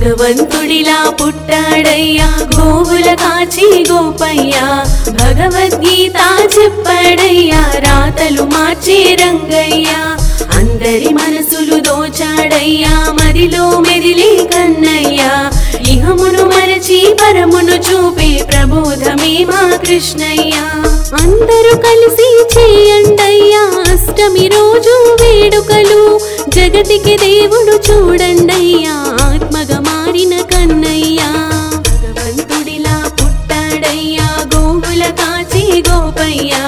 భగవంతుడిలా పుట్టాడయ్యా గోవుల కాచి గోపయ్యా భగవద్గీత చెప్పాడయ్యా రాతలు మార్చే రంగయ్యా అందరి మనసులు దోచాడయ్యా మదిలో మెదిలే కన్నయ్యా ఇహమును మరచి పరమును చూపే ప్రబోధమే మా కృష్ణయ్యా. అందరూ కలిసి చేయండయ్యా అష్టమి రోజు వేడుకలు జగతికి దేవుడు చూడండయ్యా గోపయ్యా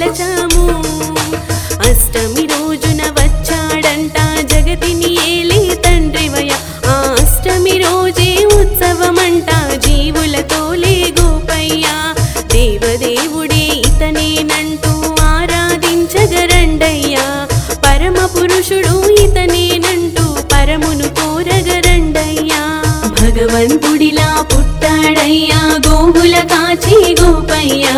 తలచాము. అష్టమి రోజున వచ్చాడంట జగతిని ఏలే తండ్రివయ ఆ అష్టమి రోజే ఉత్సవమంట జీవులతోలే గోపయ్య. దేవదేవుడే ఇతనేనంటూ ఆరాధించగరండయ్యా. పరమ పురుషుడు ఇతనేనంటూ పరమును కోరగరండయ్యా. భగవంతుడిలా పుట్టాడయ్యా గోవుల కాచి గోపయ్యా.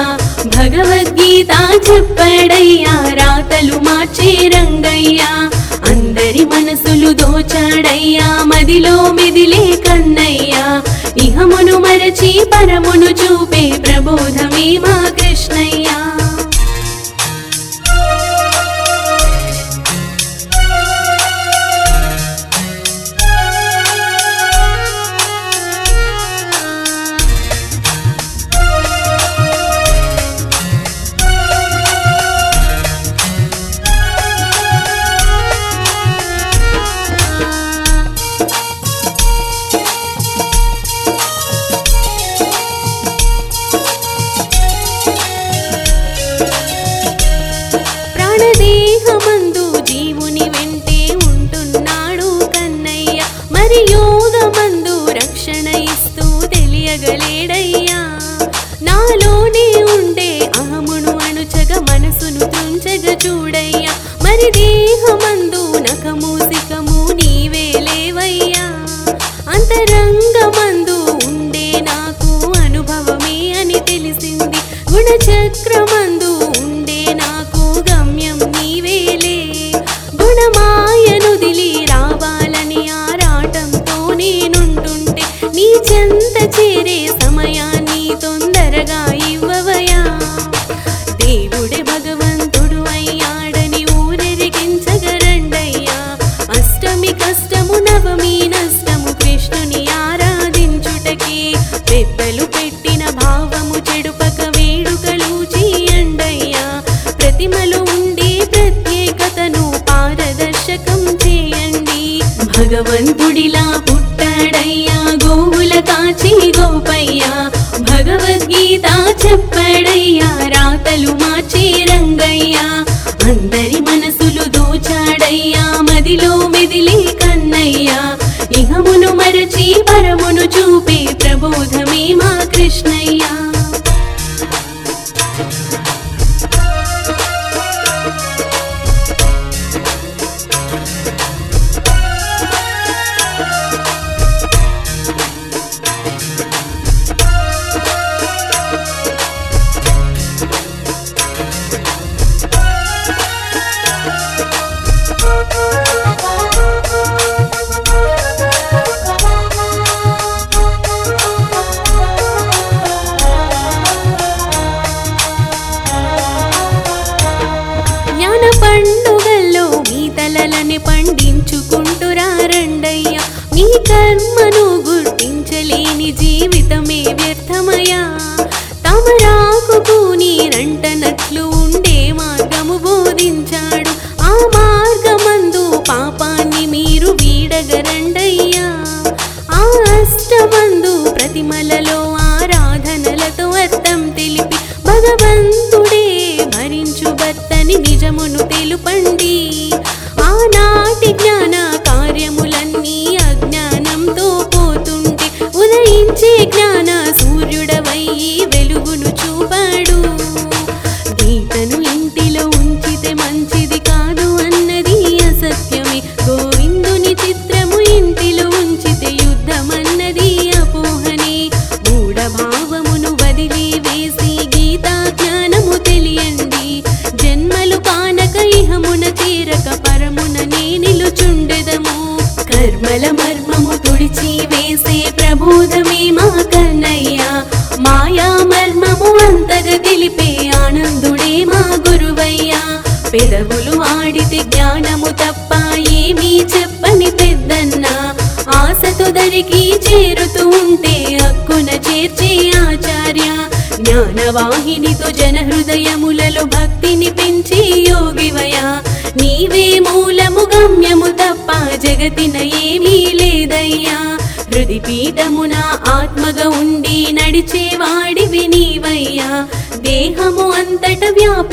భగవద్గీత చెప్పడయ్యా రాతలు మార్చే రంగయ్యా. అందరి మనసులు దోచాడయ్యా మదిలో మెదిలే కన్నయ్యా. ఇహమును మరచి పరమును చూపే ప్రబోధమే మా కృష్ణయ్యా. ప్రాణదేహమందు జీవుని వెంటే ఉంటున్నాడు కన్నయ్య. మరి యోగమందు రక్షణ ఇస్తూ తెలియగలేడయ్యా. నాలోనే ఉండే అహమును అణుచగ మనసును తుంచగ చూడయ్యా. మరి దేహమందు నఖమూసికము నీవే భగవంతుడిలా పుట్టాడయ్యా గోవుల కాచి గోపయ్యా భగవద్గీత చెప్పడయ్యా రాతలు మార్చే రంగయ్యా అందరి మనసులు దోచాడయ్యా మదిలో మెదిలే కన్నయ్యా ఇహమును మరచి పరమును చూపే ప్రబోధమే మా కృష్ణయ్యా. మీ పండించుకుంటూ పండించుకుంటురా రండయ్య. మీ కర్మను గుర్తించలేని జీవితమే వ్యర్థమయ్యా. తమరాకు నీరంటనట్లు ఉండే మార్గము బోధించాడు. ఆ మార్గమందు పాపాన్ని మీరు వీడగరండయ్యా. ఆ అష్టమందు ప్రతిమల తెలుపండి. ఆనాటి జ్ఞాన కార్యములు పెదవులు ఆడితే జ్ఞానము తప్ప ఏమీ చెప్పని పెద్దన్న. ఆశతో దరికి చేరుతూ ఉంటే అక్కున చేర్చే ఆచార్య. జ్ఞానవాహినితో జన హృదయములలో భక్తిని పెంచి యోగివయ నీవే మూలము గమ్యము తప్ప జగతిన ఏమీ లేదయ్యా. హృది పీఠమున ఆత్మగా ఉండి నడిచేవాడివి నీవయ్యా. దేహము అంతట వ్యాప